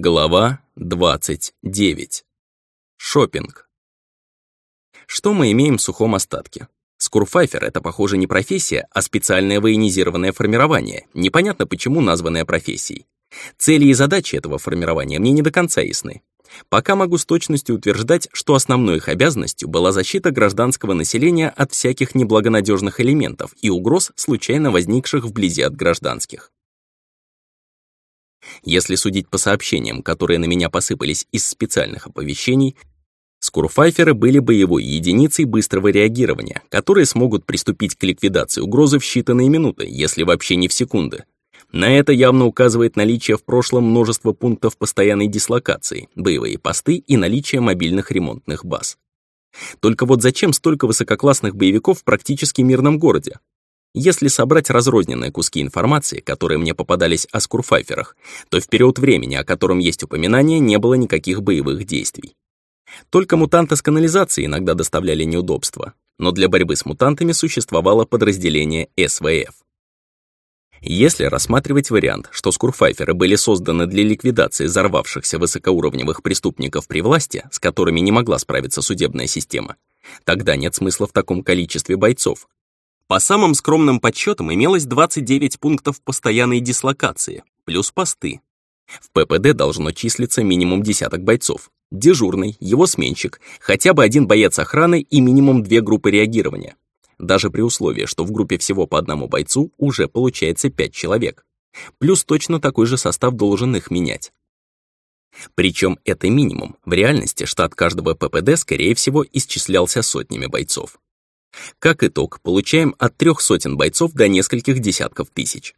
Глава 29. Шопинг. Что мы имеем в сухом остатке? Скурфайфер — это, похоже, не профессия, а специальное военизированное формирование, непонятно почему названное профессией. Цели и задачи этого формирования мне не до конца ясны. Пока могу с точностью утверждать, что основной их обязанностью была защита гражданского населения от всяких неблагонадежных элементов и угроз, случайно возникших вблизи от гражданских. Если судить по сообщениям, которые на меня посыпались из специальных оповещений, скурфайферы были боевой единицей быстрого реагирования, которые смогут приступить к ликвидации угрозы в считанные минуты, если вообще не в секунды. На это явно указывает наличие в прошлом множества пунктов постоянной дислокации, боевые посты и наличие мобильных ремонтных баз. Только вот зачем столько высококлассных боевиков в практически мирном городе? Если собрать разрозненные куски информации, которые мне попадались о скурфайферах, то в период времени, о котором есть упоминание, не было никаких боевых действий. Только мутанты с канализацией иногда доставляли неудобства, но для борьбы с мутантами существовало подразделение СВФ. Если рассматривать вариант, что скурфайферы были созданы для ликвидации взорвавшихся высокоуровневых преступников при власти, с которыми не могла справиться судебная система, тогда нет смысла в таком количестве бойцов, по самым скромным подсчетам имелось 29 пунктов постоянной дислокации, плюс посты. В ППД должно числиться минимум десяток бойцов. Дежурный, его сменщик, хотя бы один боец охраны и минимум две группы реагирования. Даже при условии, что в группе всего по одному бойцу уже получается 5 человек. Плюс точно такой же состав должен их менять. Причем это минимум. В реальности штат каждого ППД, скорее всего, исчислялся сотнями бойцов. Как итог, получаем от трех сотен бойцов до нескольких десятков тысяч.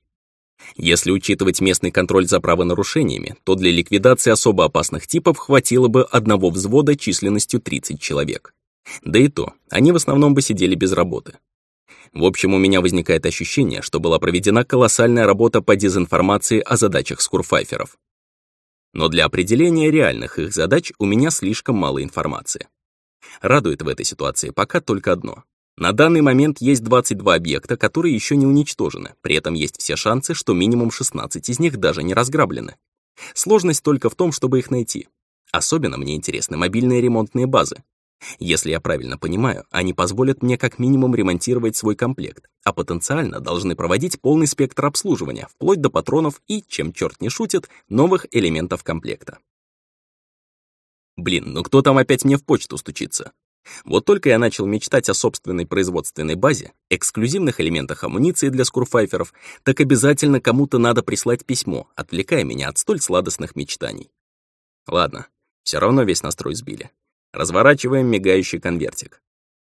Если учитывать местный контроль за правонарушениями, то для ликвидации особо опасных типов хватило бы одного взвода численностью 30 человек. Да и то, они в основном бы сидели без работы. В общем, у меня возникает ощущение, что была проведена колоссальная работа по дезинформации о задачах скурфайферов. Но для определения реальных их задач у меня слишком мало информации. Радует в этой ситуации пока только одно. На данный момент есть 22 объекта, которые еще не уничтожены, при этом есть все шансы, что минимум 16 из них даже не разграблены. Сложность только в том, чтобы их найти. Особенно мне интересны мобильные ремонтные базы. Если я правильно понимаю, они позволят мне как минимум ремонтировать свой комплект, а потенциально должны проводить полный спектр обслуживания, вплоть до патронов и, чем черт не шутит, новых элементов комплекта. Блин, ну кто там опять мне в почту стучится? Вот только я начал мечтать о собственной производственной базе, эксклюзивных элементах амуниции для скурфайферов, так обязательно кому-то надо прислать письмо, отвлекая меня от столь сладостных мечтаний. Ладно, все равно весь настрой сбили. Разворачиваем мигающий конвертик.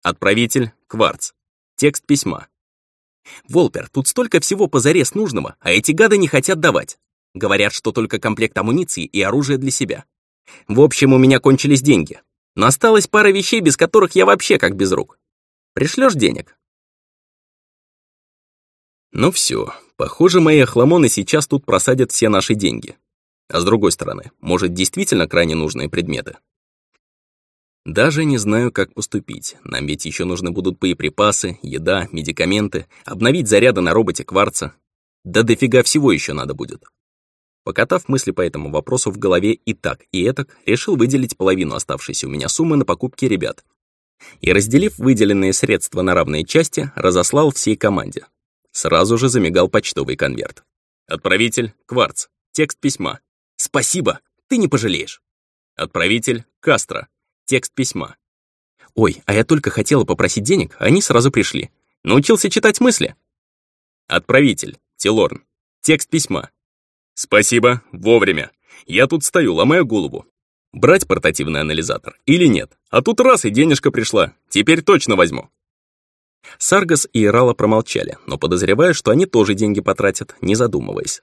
Отправитель — кварц. Текст письма. «Волпер, тут столько всего позарез нужного, а эти гады не хотят давать. Говорят, что только комплект амуниции и оружие для себя. В общем, у меня кончились деньги, но осталась пара вещей, без которых я вообще как без рук. Пришлешь денег?» Ну все, похоже, мои охламоны сейчас тут просадят все наши деньги. А с другой стороны, может, действительно крайне нужные предметы? Даже не знаю, как поступить. Нам ведь еще нужны будут боеприпасы, еда, медикаменты, обновить заряды на роботе кварца. Да дофига всего еще надо будет. Покатав мысли по этому вопросу в голове и так, и этак, решил выделить половину оставшейся у меня суммы на покупки ребят. И, разделив выделенные средства на равные части, разослал всей команде. Сразу же замигал почтовый конверт. Отправитель — Кварц. Текст письма. «Спасибо! Ты не пожалеешь!» Отправитель — Кастро. Текст письма. «Ой, а я только хотела попросить денег, они сразу пришли. Научился читать мысли?» Отправитель — Тилорн. Текст письма. «Спасибо, вовремя. Я тут стою, ломаю голову. Брать портативный анализатор или нет? А тут раз и денежка пришла. Теперь точно возьму». Саргас и Ирала промолчали, но подозреваю, что они тоже деньги потратят, не задумываясь.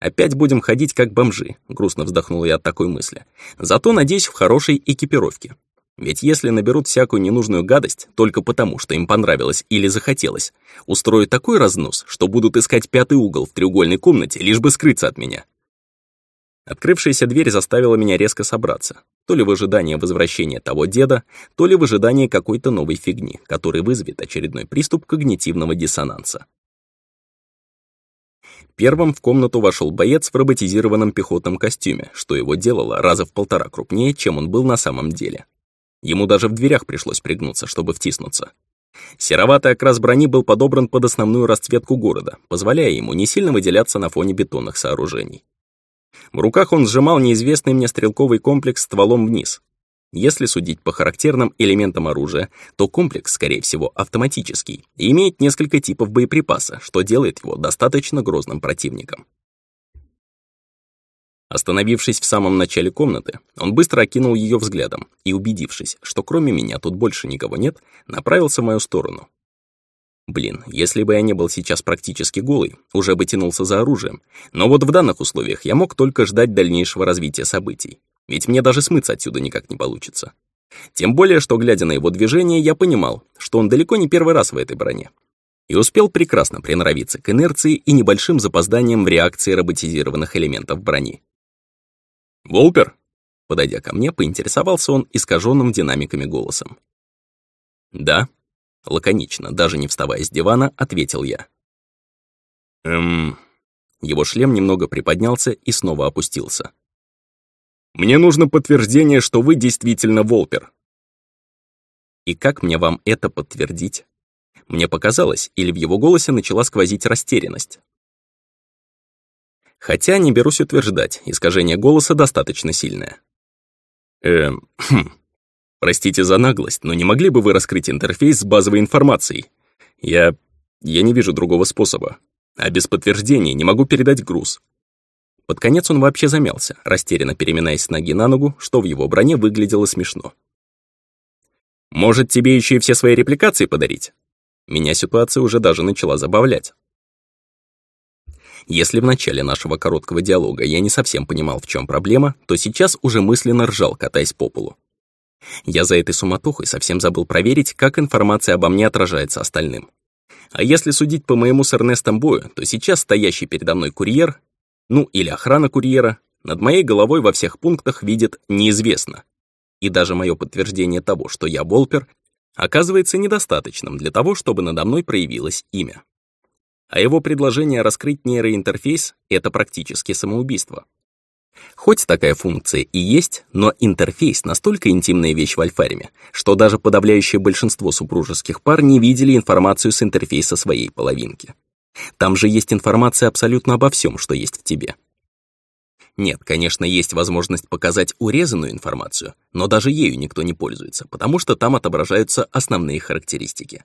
«Опять будем ходить как бомжи», — грустно вздохнул я от такой мысли. «Зато, надеюсь, в хорошей экипировке. Ведь если наберут всякую ненужную гадость только потому, что им понравилось или захотелось, устроят такой разнос, что будут искать пятый угол в треугольной комнате, лишь бы скрыться от меня. Открывшаяся дверь заставила меня резко собраться, то ли в ожидании возвращения того деда, то ли в ожидании какой-то новой фигни, который вызовет очередной приступ когнитивного диссонанса. Первым в комнату вошел боец в роботизированном пехотном костюме, что его делало раза в полтора крупнее, чем он был на самом деле. Ему даже в дверях пришлось пригнуться, чтобы втиснуться. Сероватый окрас брони был подобран под основную расцветку города, позволяя ему не сильно выделяться на фоне бетонных сооружений. В руках он сжимал неизвестный мне стрелковый комплекс стволом вниз. Если судить по характерным элементам оружия, то комплекс, скорее всего, автоматический и имеет несколько типов боеприпаса, что делает его достаточно грозным противником. Остановившись в самом начале комнаты, он быстро окинул ее взглядом и, убедившись, что кроме меня тут больше никого нет, направился в мою сторону. Блин, если бы я не был сейчас практически голый, уже бы тянулся за оружием, но вот в данных условиях я мог только ждать дальнейшего развития событий, ведь мне даже смыться отсюда никак не получится. Тем более, что, глядя на его движение, я понимал, что он далеко не первый раз в этой броне. И успел прекрасно приноровиться к инерции и небольшим запозданиям в реакции роботизированных элементов брони. «Волпер?» Подойдя ко мне, поинтересовался он искаженным динамиками голосом. «Да», — лаконично, даже не вставая с дивана, ответил я. «Эм...» Его шлем немного приподнялся и снова опустился. «Мне нужно подтверждение, что вы действительно Волпер». «И как мне вам это подтвердить?» Мне показалось, или в его голосе начала сквозить растерянность. Хотя не берусь утверждать, искажение голоса достаточно сильное. Эм, хм. Простите за наглость, но не могли бы вы раскрыть интерфейс с базовой информацией? Я... я не вижу другого способа. А без подтверждения не могу передать груз. Под конец он вообще замялся, растерянно переминаясь с ноги на ногу, что в его броне выглядело смешно. «Может, тебе еще и все свои репликации подарить?» Меня ситуация уже даже начала забавлять. Если в начале нашего короткого диалога я не совсем понимал, в чем проблема, то сейчас уже мысленно ржал, катаясь по полу. Я за этой суматохой совсем забыл проверить, как информация обо мне отражается остальным. А если судить по моему с Эрнестом бою, то сейчас стоящий передо мной курьер, ну или охрана курьера, над моей головой во всех пунктах видит «неизвестно». И даже мое подтверждение того, что я Волпер, оказывается недостаточным для того, чтобы надо мной проявилось имя а его предложение раскрыть нейроинтерфейс — это практически самоубийство. Хоть такая функция и есть, но интерфейс настолько интимная вещь в альфариме, что даже подавляющее большинство супружеских пар не видели информацию с интерфейса своей половинки. Там же есть информация абсолютно обо всем, что есть в тебе. Нет, конечно, есть возможность показать урезанную информацию, но даже ею никто не пользуется, потому что там отображаются основные характеристики.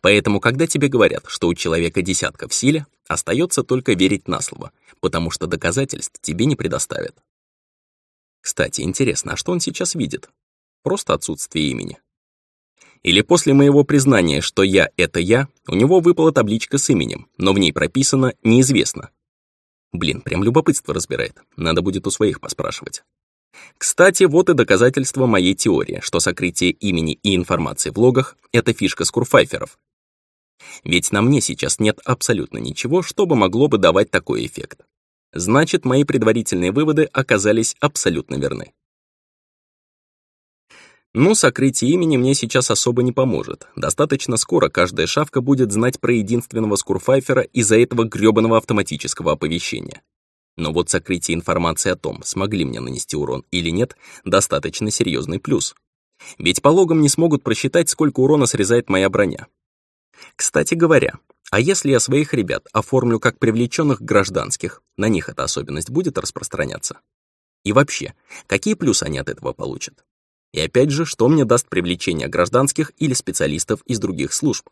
Поэтому, когда тебе говорят, что у человека десятка в силе, остается только верить на слово, потому что доказательств тебе не предоставят. Кстати, интересно, а что он сейчас видит? Просто отсутствие имени. Или после моего признания, что я — это я, у него выпала табличка с именем, но в ней прописано «неизвестно». Блин, прям любопытство разбирает, надо будет у своих поспрашивать. Кстати, вот и доказательство моей теории, что сокрытие имени и информации в логах — это фишка скурфайферов. Ведь на мне сейчас нет абсолютно ничего, чтобы могло бы давать такой эффект. Значит, мои предварительные выводы оказались абсолютно верны. Но сокрытие имени мне сейчас особо не поможет. Достаточно скоро каждая шавка будет знать про единственного скурфайфера из-за этого грёбаного автоматического оповещения. Но вот сокрытие информации о том, смогли мне нанести урон или нет, достаточно серьезный плюс. Ведь по не смогут просчитать, сколько урона срезает моя броня. Кстати говоря, а если я своих ребят оформлю как привлеченных гражданских, на них эта особенность будет распространяться? И вообще, какие плюсы они от этого получат? И опять же, что мне даст привлечение гражданских или специалистов из других служб?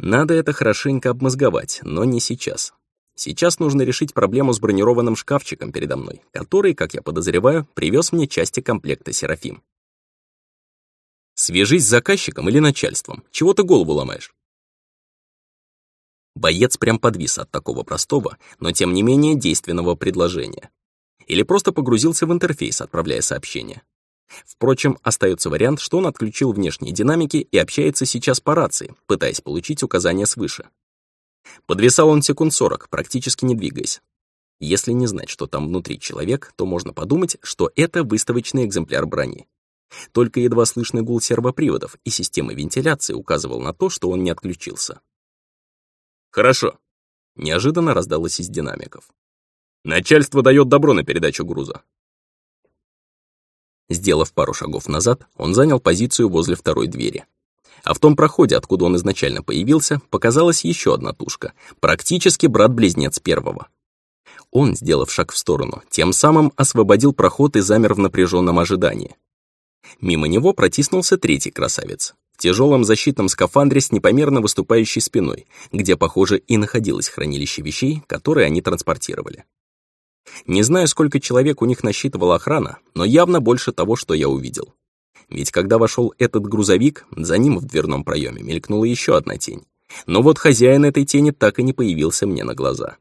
Надо это хорошенько обмозговать, но не сейчас. Сейчас нужно решить проблему с бронированным шкафчиком передо мной, который, как я подозреваю, привез мне части комплекта «Серафим». Свяжись с заказчиком или начальством. Чего ты голову ломаешь? Боец прям подвис от такого простого, но тем не менее действенного предложения. Или просто погрузился в интерфейс, отправляя сообщение. Впрочем, остается вариант, что он отключил внешние динамики и общается сейчас по рации, пытаясь получить указания свыше. Подвисал он секунд сорок, практически не двигаясь. Если не знать, что там внутри человек, то можно подумать, что это выставочный экземпляр брони. Только едва слышный гул сервоприводов и системы вентиляции указывал на то, что он не отключился. «Хорошо. Неожиданно раздалось из динамиков. «Начальство дает добро на передачу груза». Сделав пару шагов назад, он занял позицию возле второй двери. А в том проходе, откуда он изначально появился, показалась еще одна тушка, практически брат-близнец первого. Он, сделав шаг в сторону, тем самым освободил проход и замер в напряженном ожидании. Мимо него протиснулся третий красавец. В тяжелом защитном скафандре с непомерно выступающей спиной, где, похоже, и находилось хранилище вещей, которые они транспортировали. Не знаю, сколько человек у них насчитывала охрана, но явно больше того, что я увидел. Ведь когда вошел этот грузовик, за ним в дверном проеме мелькнула еще одна тень. Но вот хозяин этой тени так и не появился мне на глаза.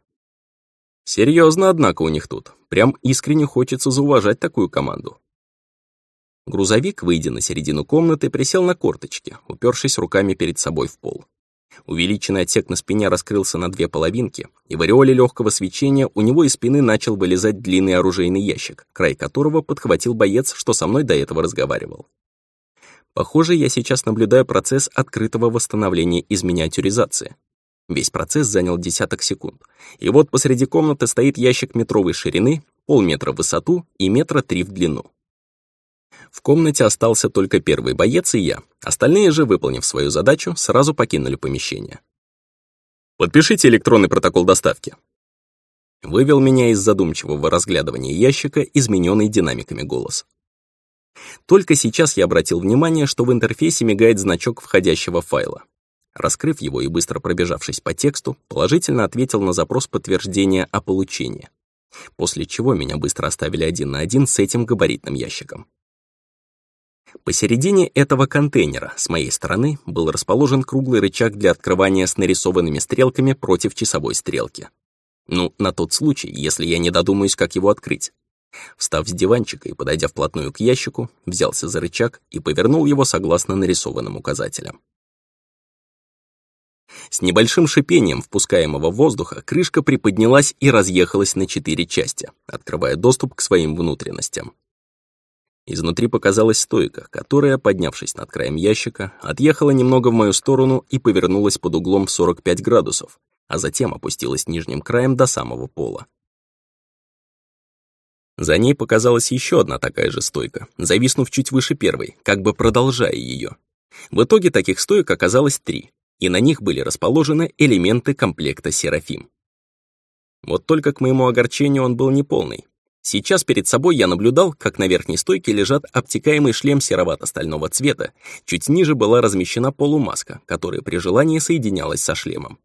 Серьезно, однако, у них тут. Прям искренне хочется зауважать такую команду. Грузовик, выйдя на середину комнаты, присел на корточки, упершись руками перед собой в пол. Увеличенный отсек на спине раскрылся на две половинки, и в ореоле легкого свечения у него из спины начал вылезать длинный оружейный ящик, край которого подхватил боец, что со мной до этого разговаривал. Похоже, я сейчас наблюдаю процесс открытого восстановления из миниатюризации. Весь процесс занял десяток секунд. И вот посреди комнаты стоит ящик метровой ширины, полметра в высоту и метра три в длину. В комнате остался только первый боец и я. Остальные же, выполнив свою задачу, сразу покинули помещение. «Подпишите электронный протокол доставки». Вывел меня из задумчивого разглядывания ящика измененный динамиками голос. Только сейчас я обратил внимание, что в интерфейсе мигает значок входящего файла. Раскрыв его и быстро пробежавшись по тексту, положительно ответил на запрос подтверждения о получении. После чего меня быстро оставили один на один с этим габаритным ящиком. Посередине этого контейнера с моей стороны был расположен круглый рычаг для открывания с нарисованными стрелками против часовой стрелки. Ну, на тот случай, если я не додумаюсь, как его открыть. Встав с диванчика и подойдя вплотную к ящику, взялся за рычаг и повернул его согласно нарисованным указателям. С небольшим шипением впускаемого воздуха крышка приподнялась и разъехалась на четыре части, открывая доступ к своим внутренностям. Изнутри показалась стойка, которая, поднявшись над краем ящика, отъехала немного в мою сторону и повернулась под углом в 45 градусов, а затем опустилась нижним краем до самого пола. За ней показалась еще одна такая же стойка, зависнув чуть выше первой, как бы продолжая ее. В итоге таких стоек оказалось три, и на них были расположены элементы комплекта «Серафим». Вот только к моему огорчению он был неполный, Сейчас перед собой я наблюдал, как на верхней стойке лежат обтекаемый шлем серовато-стального цвета, чуть ниже была размещена полумаска, которая при желании соединялась со шлемом.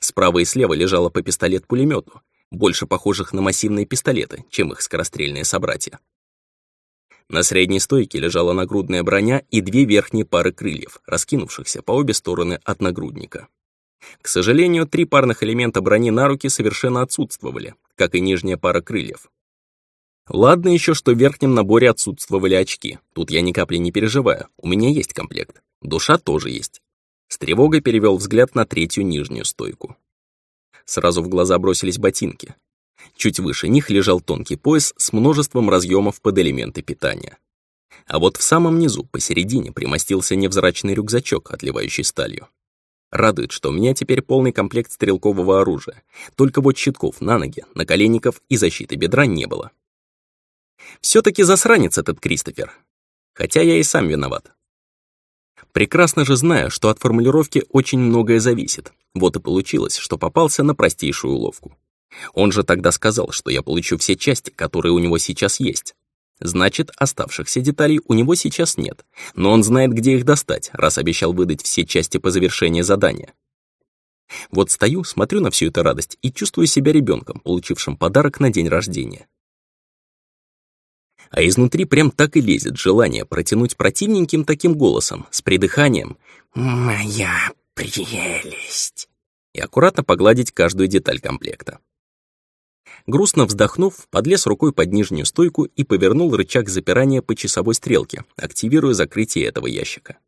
Справа и слева лежало по пистолет-пулемету, больше похожих на массивные пистолеты, чем их скорострельные собратья. На средней стойке лежала нагрудная броня и две верхние пары крыльев, раскинувшихся по обе стороны от нагрудника. К сожалению, три парных элемента брони на руки совершенно отсутствовали, как и нижняя пара крыльев. Ладно еще, что в верхнем наборе отсутствовали очки. Тут я ни капли не переживаю. У меня есть комплект. Душа тоже есть. С тревогой перевел взгляд на третью нижнюю стойку. Сразу в глаза бросились ботинки. Чуть выше них лежал тонкий пояс с множеством разъемов под элементы питания. А вот в самом низу, посередине, примостился невзрачный рюкзачок, отливающий сталью. Радует, что у меня теперь полный комплект стрелкового оружия. Только вот щитков на ноги, наколенников и защиты бедра не было. Все-таки засранец этот Кристофер. Хотя я и сам виноват. Прекрасно же знаю, что от формулировки очень многое зависит. Вот и получилось, что попался на простейшую уловку. Он же тогда сказал, что я получу все части, которые у него сейчас есть. Значит, оставшихся деталей у него сейчас нет, но он знает, где их достать, раз обещал выдать все части по завершении задания. Вот стою, смотрю на всю эту радость и чувствую себя ребенком, получившим подарок на день рождения а изнутри прям так и лезет желание протянуть противненьким таким голосом, с придыханием «Моя прелесть» и аккуратно погладить каждую деталь комплекта. Грустно вздохнув, подлез рукой под нижнюю стойку и повернул рычаг запирания по часовой стрелке, активируя закрытие этого ящика.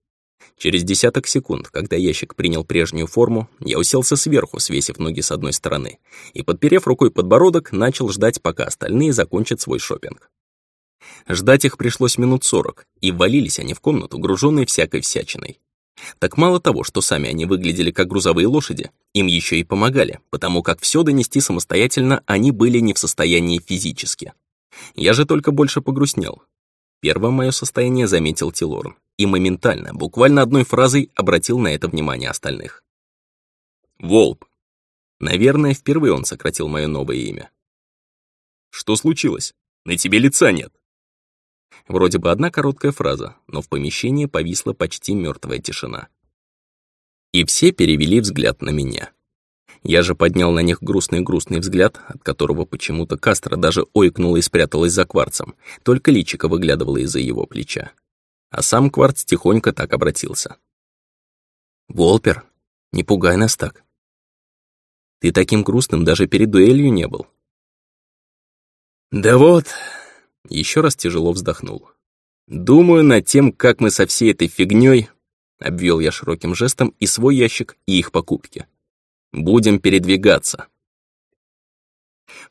Через десяток секунд, когда ящик принял прежнюю форму, я уселся сверху, свесив ноги с одной стороны, и, подперев рукой подбородок, начал ждать, пока остальные закончат свой шопинг. Ждать их пришлось минут сорок, и ввалились они в комнату, груженные всякой всячиной. Так мало того, что сами они выглядели как грузовые лошади, им еще и помогали, потому как все донести самостоятельно они были не в состоянии физически. Я же только больше погрустнел. Первым мое состояние заметил Тилорн и моментально, буквально одной фразой, обратил на это внимание остальных. «Волб». Наверное, впервые он сократил мое новое имя. «Что случилось? На тебе лица нет». Вроде бы одна короткая фраза, но в помещении повисла почти мертвая тишина. И все перевели взгляд на меня. Я же поднял на них грустный-грустный взгляд, от которого почему-то Кастро даже ойкнула и спряталась за кварцем, только личико выглядывало из-за его плеча. А сам кварц тихонько так обратился. «Волпер, не пугай нас так. Ты таким грустным даже перед дуэлью не был». «Да вот, еще раз тяжело вздохнул. «Думаю над тем, как мы со всей этой фигней обвел я широким жестом и свой ящик, и их покупки. «Будем передвигаться».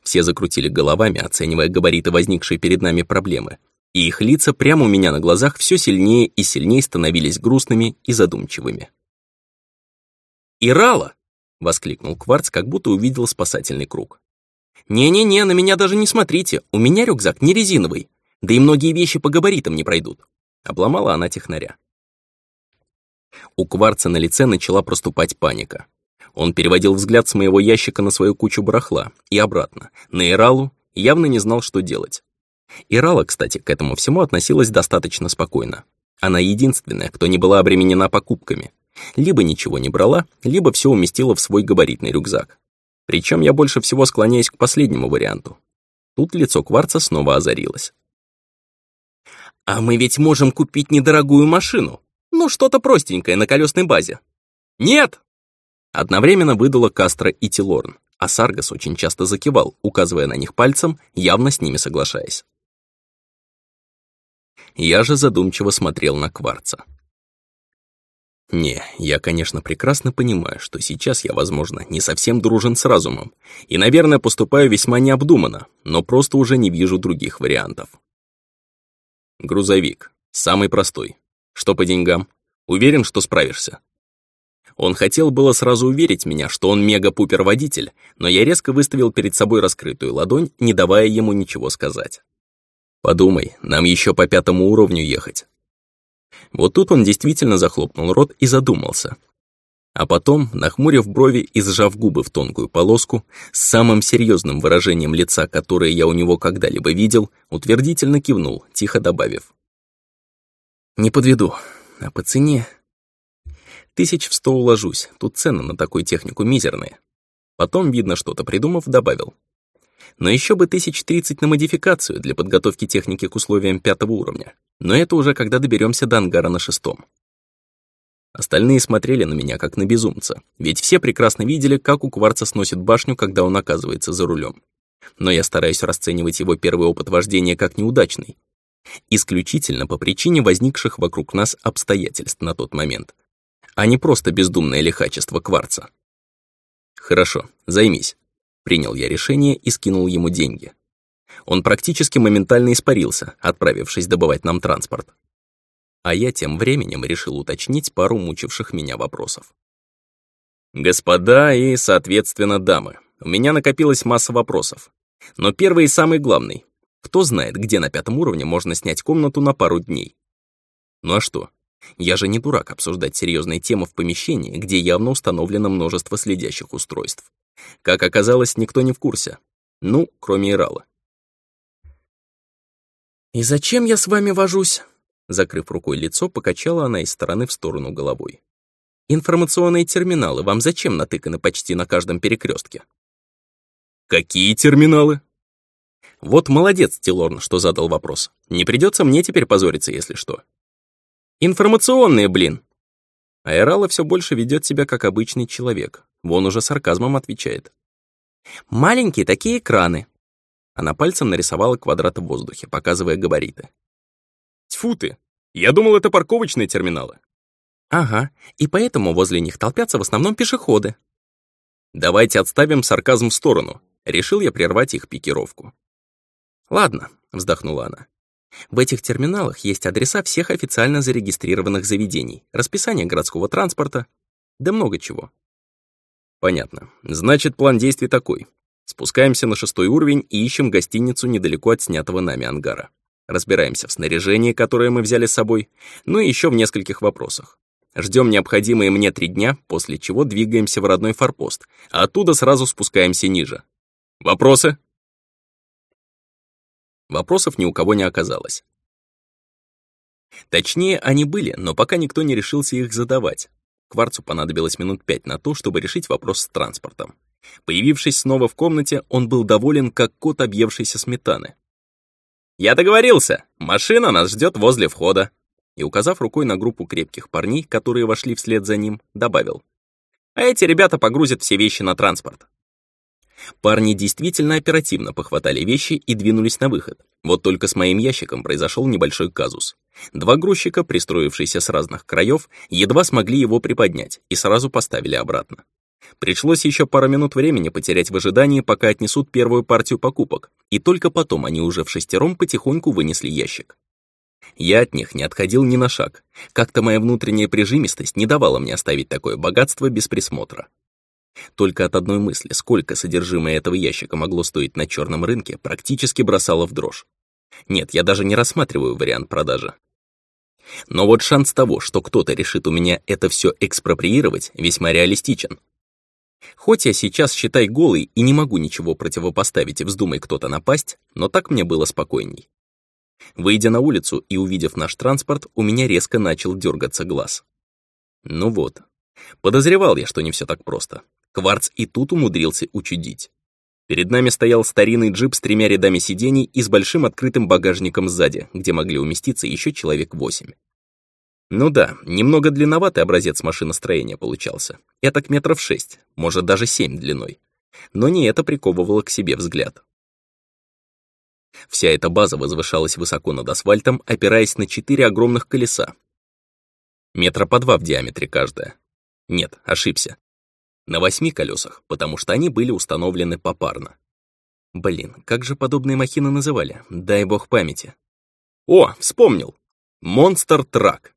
Все закрутили головами, оценивая габариты возникшей перед нами проблемы, и их лица прямо у меня на глазах все сильнее и сильнее становились грустными и задумчивыми. «Ирала!» — воскликнул Кварц, как будто увидел спасательный круг. «Не-не-не, на меня даже не смотрите, у меня рюкзак не резиновый, да и многие вещи по габаритам не пройдут». Обломала она технаря. У Кварца на лице начала проступать паника. Он переводил взгляд с моего ящика на свою кучу барахла и обратно, на Иралу, явно не знал, что делать. Ирала, кстати, к этому всему относилась достаточно спокойно. Она единственная, кто не была обременена покупками. Либо ничего не брала, либо все уместила в свой габаритный рюкзак. Причем я больше всего склоняюсь к последнему варианту. Тут лицо Кварца снова озарилось. «А мы ведь можем купить недорогую машину. Ну, что-то простенькое на колесной базе». «Нет!» Одновременно выдала Кастро и Тилорн, а Саргас очень часто закивал, указывая на них пальцем, явно с ними соглашаясь. Я же задумчиво смотрел на Кварца. Не, я, конечно, прекрасно понимаю, что сейчас я, возможно, не совсем дружен с разумом, и, наверное, поступаю весьма необдуманно, но просто уже не вижу других вариантов. Грузовик. Самый простой. Что по деньгам? Уверен, что справишься. Он хотел было сразу уверить меня, что он мега-пупер-водитель, но я резко выставил перед собой раскрытую ладонь, не давая ему ничего сказать. «Подумай, нам еще по пятому уровню ехать. Вот тут он действительно захлопнул рот и задумался. А потом, нахмурив брови и сжав губы в тонкую полоску, с самым серьезным выражением лица, которое я у него когда-либо видел, утвердительно кивнул, тихо добавив. «Не подведу, а по цене...» Тысяч в сто уложусь, тут цены на такую технику мизерные. Потом, видно, что-то придумав, добавил. Но еще бы тысяч тридцать на модификацию для подготовки техники к условиям пятого уровня. Но это уже когда доберемся до ангара на шестом. Остальные смотрели на меня как на безумца, ведь все прекрасно видели, как у Кварца сносит башню, когда он оказывается за рулем. Но я стараюсь расценивать его первый опыт вождения как неудачный. Исключительно по причине возникших вокруг нас обстоятельств на тот момент, а не просто бездумное лихачество Кварца. «Хорошо, займись», — принял я решение и скинул ему деньги. Он практически моментально испарился, отправившись добывать нам транспорт. А я тем временем решил уточнить пару мучивших меня вопросов. Господа и, соответственно, дамы, у меня накопилась масса вопросов. Но первый и самый главный. Кто знает, где на пятом уровне можно снять комнату на пару дней? Ну а что? Я же не дурак обсуждать серьезные темы в помещении, где явно установлено множество следящих устройств. Как оказалось, никто не в курсе. Ну, кроме Ирала. «И зачем я с вами вожусь?» Закрыв рукой лицо, покачала она из стороны в сторону головой. «Информационные терминалы вам зачем натыканы почти на каждом перекрестке? «Какие терминалы?» Вот молодец, Тилорн, что задал вопрос. Не придется мне теперь позориться, если что. Информационные, блин. Айрала все больше ведет себя как обычный человек. Вон уже сарказмом отвечает. Маленькие такие экраны. Она пальцем нарисовала квадрат в воздухе, показывая габариты. Тьфу ты! Я думал, это парковочные терминалы. Ага, и поэтому возле них толпятся в основном пешеходы. Давайте отставим сарказм в сторону. Решил я прервать их пикировку. Ладно, вздохнула она. В этих терминалах есть адреса всех официально зарегистрированных заведений, расписание городского транспорта, да много чего. Понятно. Значит, план действий такой. Спускаемся на шестой уровень и ищем гостиницу недалеко от снятого нами ангара. Разбираемся в снаряжении, которое мы взяли с собой, ну и еще в нескольких вопросах. Ждем необходимые мне три дня, после чего двигаемся в родной форпост, а оттуда сразу спускаемся ниже. Вопросы? Вопросов ни у кого не оказалось. Точнее, они были, но пока никто не решился их задавать. Кварцу понадобилось минут пять на то, чтобы решить вопрос с транспортом. Появившись снова в комнате, он был доволен, как кот, объевшийся сметаны. «Я договорился! Машина нас ждет возле входа!» И, указав рукой на группу крепких парней, которые вошли вслед за ним, добавил. «А эти ребята погрузят все вещи на транспорт. Парни действительно оперативно похватали вещи и двинулись на выход. Вот только с моим ящиком произошел небольшой казус. Два грузчика, пристроившиеся с разных краев, едва смогли его приподнять и сразу поставили обратно. Пришлось еще пару минут времени потерять в ожидании, пока отнесут первую партию покупок, и только потом они уже в шестером потихоньку вынесли ящик. Я от них не отходил ни на шаг. Как-то моя внутренняя прижимистость не давала мне оставить такое богатство без присмотра. Только от одной мысли, сколько содержимое этого ящика могло стоить на черном рынке, практически бросало в дрожь. Нет, я даже не рассматриваю вариант продажи. Но вот шанс того, что кто-то решит у меня это все экспроприировать, весьма реалистичен. Хоть я сейчас, считай, голый и не могу ничего противопоставить вздумай кто-то напасть, но так мне было спокойней. Выйдя на улицу и увидев наш транспорт, у меня резко начал дергаться глаз. Ну вот. Подозревал я, что не все так просто. Кварц и тут умудрился учудить. Перед нами стоял старинный джип с тремя рядами сидений и с большим открытым багажником сзади, где могли уместиться еще человек восемь. Ну да, немного длинноватый образец машиностроения получался. Это к метров шесть, может даже семь длиной. Но не это приковывало к себе взгляд. Вся эта база возвышалась высоко над асфальтом, опираясь на четыре огромных колеса. Метра по два в диаметре каждое. Нет, ошибся. На восьми колесах, потому что они были установлены попарно. Блин, как же подобные махины называли? Дай бог памяти. О, вспомнил! Монстр-трак.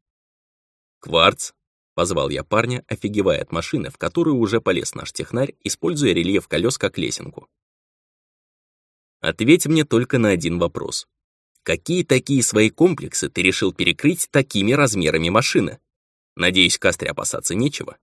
Кварц, позвал я парня, офигевая от машины, в которую уже полез наш технарь, используя рельеф колес как лесенку. Ответь мне только на один вопрос. Какие такие свои комплексы ты решил перекрыть такими размерами машины? Надеюсь, Кастре опасаться нечего.